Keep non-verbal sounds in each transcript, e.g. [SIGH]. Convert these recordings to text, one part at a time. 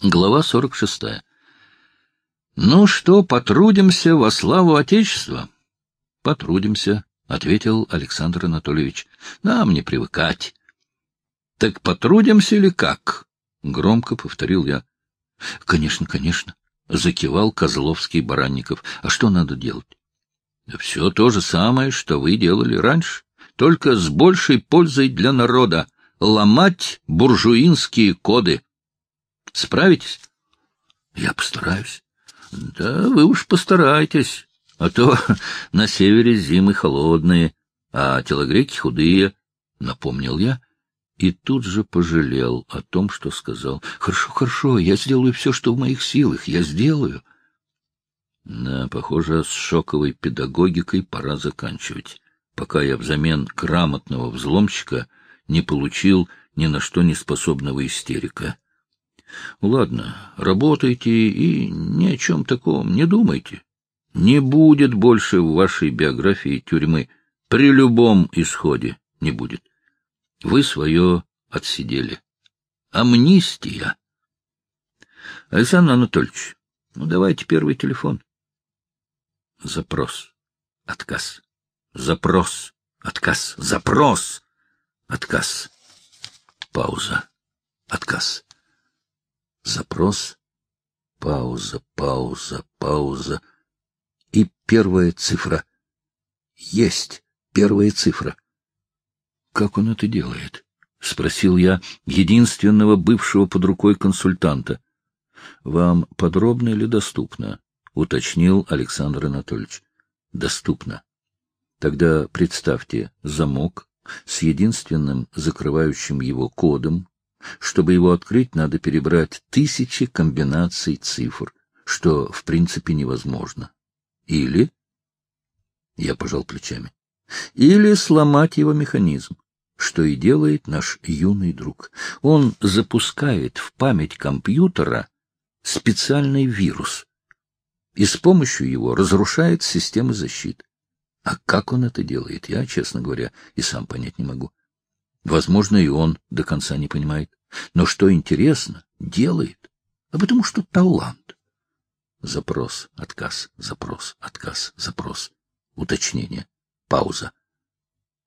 Глава 46. «Ну что, потрудимся во славу Отечества?» «Потрудимся», — ответил Александр Анатольевич. «Нам не привыкать». «Так потрудимся или как?» — громко повторил я. «Конечно, конечно», — закивал Козловский Баранников. «А что надо делать?» «Да все то же самое, что вы делали раньше, только с большей пользой для народа — ломать буржуинские коды». Справитесь? Я постараюсь. Да вы уж постарайтесь, а то [LAUGHS] на севере зимы холодные, а телогреки худые, — напомнил я, и тут же пожалел о том, что сказал. Хорошо, хорошо, я сделаю все, что в моих силах, я сделаю. Да, похоже, с шоковой педагогикой пора заканчивать, пока я взамен грамотного взломщика не получил ни на что не способного истерика. Ладно, работайте и ни о чем таком не думайте. Не будет больше в вашей биографии тюрьмы. При любом исходе не будет. Вы свое отсидели. Амнистия. Александр Анатольевич, ну давайте первый телефон. Запрос. Отказ. Запрос. Отказ. Запрос. Отказ. Пауза. Отказ. Запрос, пауза, пауза, пауза. И первая цифра. Есть первая цифра. Как он это делает? — спросил я единственного бывшего под рукой консультанта. — Вам подробно или доступно? — уточнил Александр Анатольевич. — Доступно. Тогда представьте замок с единственным закрывающим его кодом, чтобы его открыть, надо перебрать тысячи комбинаций цифр, что в принципе невозможно. Или... Я пожал плечами. Или сломать его механизм, что и делает наш юный друг. Он запускает в память компьютера специальный вирус и с помощью его разрушает системы защиты. А как он это делает, я, честно говоря, и сам понять не могу. Возможно, и он до конца не понимает. Но что интересно, делает, а потому что талант. Запрос, отказ, запрос, отказ, запрос. Уточнение. Пауза.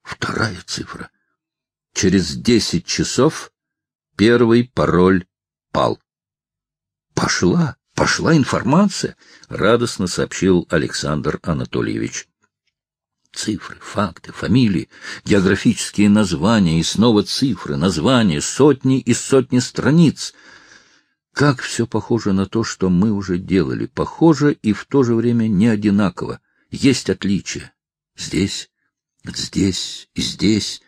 Вторая цифра. Через десять часов первый пароль пал. Пошла, пошла информация, радостно сообщил Александр Анатольевич. Цифры, факты, фамилии, географические названия и снова цифры, названия, сотни и сотни страниц. Как все похоже на то, что мы уже делали, похоже и в то же время не одинаково. Есть отличия. Здесь, здесь и здесь.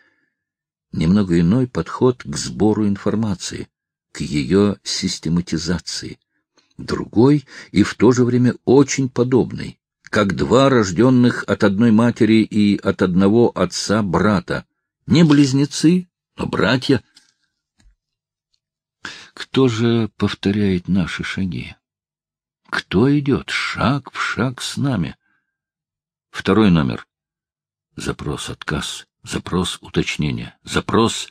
Немного иной подход к сбору информации, к ее систематизации. Другой и в то же время очень подобный как два рожденных от одной матери и от одного отца брата. Не близнецы, но братья. Кто же повторяет наши шаги? Кто идет шаг в шаг с нами? Второй номер. Запрос отказ, запрос уточнения, запрос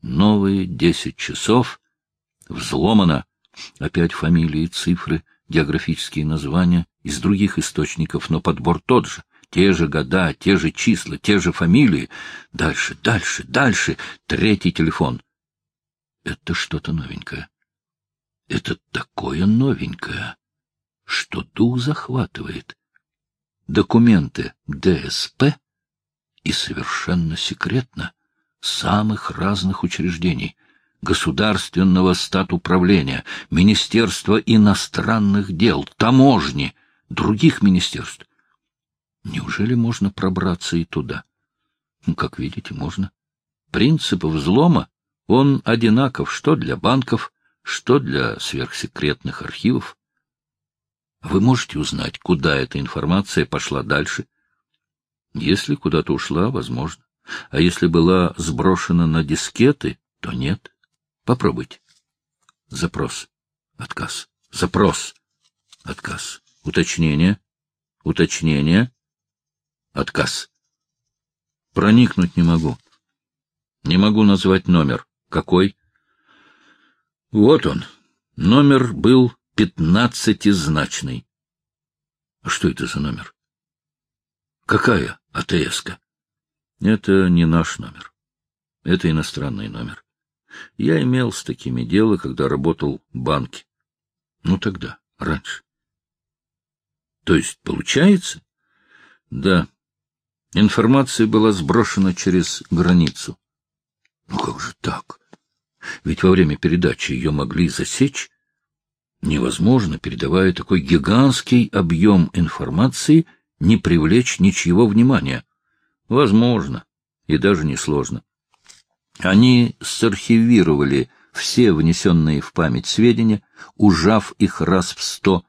новые десять часов, взломано, опять фамилии, цифры, географические названия, из других источников, но подбор тот же. Те же года, те же числа, те же фамилии. Дальше, дальше, дальше. Третий телефон. Это что-то новенькое. Это такое новенькое, что дух захватывает. Документы ДСП и совершенно секретно самых разных учреждений — Государственного статуправления, Министерства иностранных дел, таможни — других министерств. Неужели можно пробраться и туда? Ну, как видите, можно. Принцип взлома, он одинаков что для банков, что для сверхсекретных архивов. Вы можете узнать, куда эта информация пошла дальше? Если куда-то ушла, возможно. А если была сброшена на дискеты, то нет. Попробуйте. Запрос. Отказ. Запрос. Отказ. Уточнение. Уточнение. Отказ. Проникнуть не могу. Не могу назвать номер. Какой? Вот он. Номер был пятнадцатизначный. А что это за номер? Какая АТС-ка? Это не наш номер. Это иностранный номер. Я имел с такими дело, когда работал в банке. Ну тогда, раньше. То есть, получается? Да. Информация была сброшена через границу. Ну как же так? Ведь во время передачи ее могли засечь. Невозможно, передавая такой гигантский объем информации, не привлечь ничьего внимания. Возможно, и даже несложно. Они сархивировали все внесенные в память сведения, ужав их раз в сто,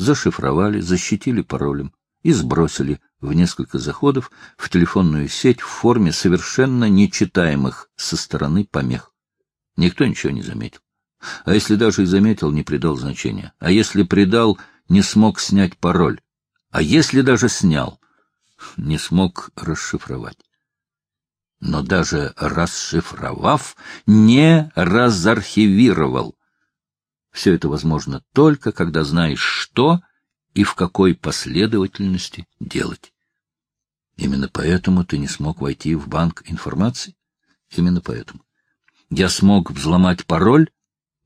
зашифровали, защитили паролем и сбросили в несколько заходов в телефонную сеть в форме совершенно нечитаемых со стороны помех. Никто ничего не заметил. А если даже и заметил, не придал значения. А если придал, не смог снять пароль. А если даже снял, не смог расшифровать. Но даже расшифровав, не разархивировал. Все это возможно только, когда знаешь, что и в какой последовательности делать. Именно поэтому ты не смог войти в банк информации? Именно поэтому. Я смог взломать пароль,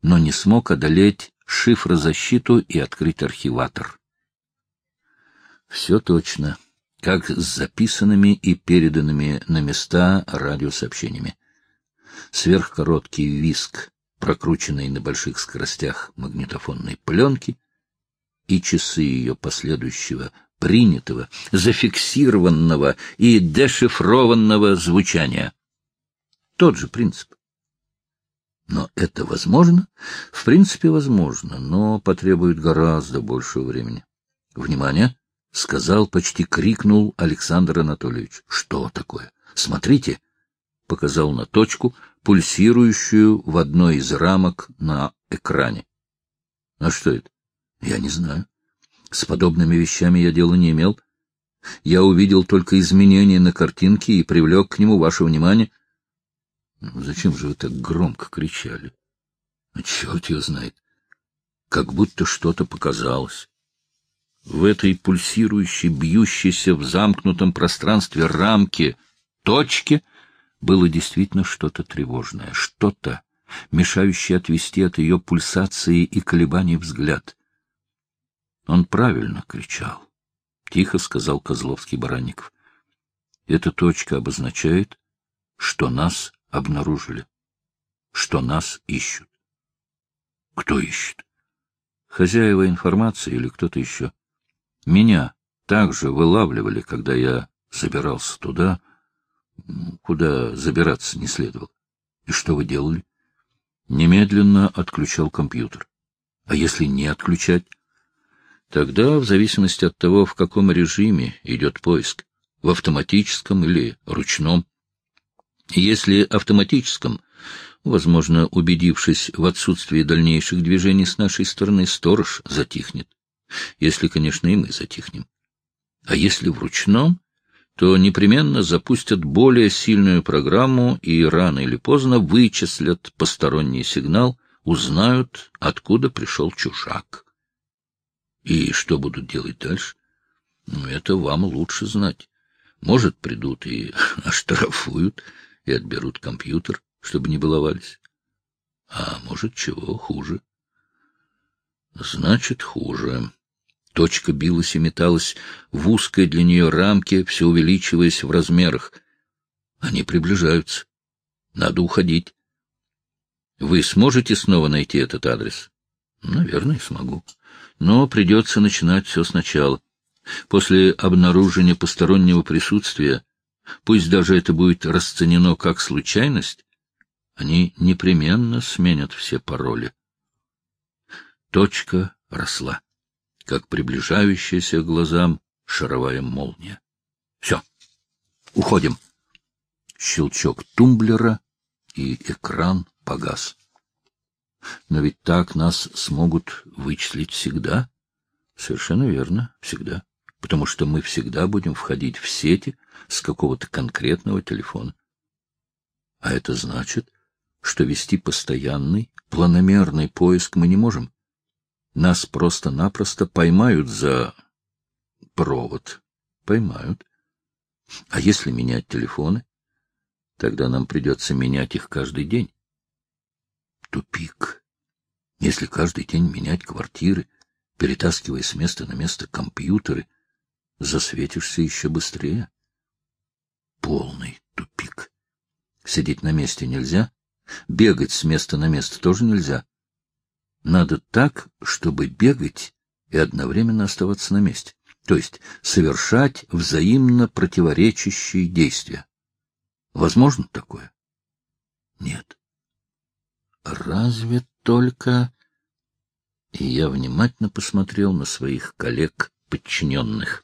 но не смог одолеть шифрозащиту и открыть архиватор. Все точно, как с записанными и переданными на места радиосообщениями. Сверхкороткий виск, прокрученный на больших скоростях магнитофонной пленки, и часы ее последующего принятого, зафиксированного и дешифрованного звучания. Тот же принцип. Но это возможно? В принципе, возможно, но потребует гораздо большего времени. Внимание! — сказал, почти крикнул Александр Анатольевич. — Что такое? Смотрите! — показал на точку, пульсирующую в одной из рамок на экране. — А что это? — Я не знаю. С подобными вещами я дела не имел. Я увидел только изменения на картинке и привлек к нему ваше внимание — ну, зачем же вы так громко кричали? А черт его знает. Как будто что-то показалось. В этой пульсирующей, бьющейся в замкнутом пространстве рамке точке было действительно что-то тревожное, что-то, мешающее отвести от ее пульсации и колебаний взгляд. Он правильно кричал. Тихо сказал Козловский Баранников. Эта точка обозначает, что нас обнаружили, что нас ищут. Кто ищет? Хозяева информации или кто-то еще? Меня также вылавливали, когда я забирался туда, куда забираться не следовало. И что вы делали? Немедленно отключал компьютер. А если не отключать? Тогда, в зависимости от того, в каком режиме идет поиск, в автоматическом или ручном, если автоматическом, возможно, убедившись в отсутствии дальнейших движений с нашей стороны, сторож затихнет. Если, конечно, и мы затихнем. А если в ручном, то непременно запустят более сильную программу и рано или поздно вычислят посторонний сигнал, узнают, откуда пришел чужак. И что будут делать дальше? Ну, это вам лучше знать. Может, придут и [LAUGHS] оштрафуют, и отберут компьютер, чтобы не баловались. А может, чего хуже. Значит, хуже. Точка билась и металась в узкой для нее рамке, все увеличиваясь в размерах. Они приближаются. Надо уходить. Вы сможете снова найти этот адрес? Наверное, смогу. Но придется начинать все сначала. После обнаружения постороннего присутствия Пусть даже это будет расценено как случайность, они непременно сменят все пароли. Точка росла, как приближающаяся к глазам шаровая молния. Все, уходим. Щелчок тумблера, и экран погас. Но ведь так нас смогут вычислить всегда. Совершенно верно, всегда потому что мы всегда будем входить в сети с какого-то конкретного телефона. А это значит, что вести постоянный, планомерный поиск мы не можем. Нас просто-напросто поймают за провод. Поймают. А если менять телефоны? Тогда нам придется менять их каждый день. Тупик. Если каждый день менять квартиры, перетаскивая с места на место компьютеры, засветишься еще быстрее. Полный тупик. Сидеть на месте нельзя, бегать с места на место тоже нельзя. Надо так, чтобы бегать и одновременно оставаться на месте, то есть совершать взаимно противоречащие действия. Возможно такое? Нет. Разве только... И я внимательно посмотрел на своих коллег-подчиненных.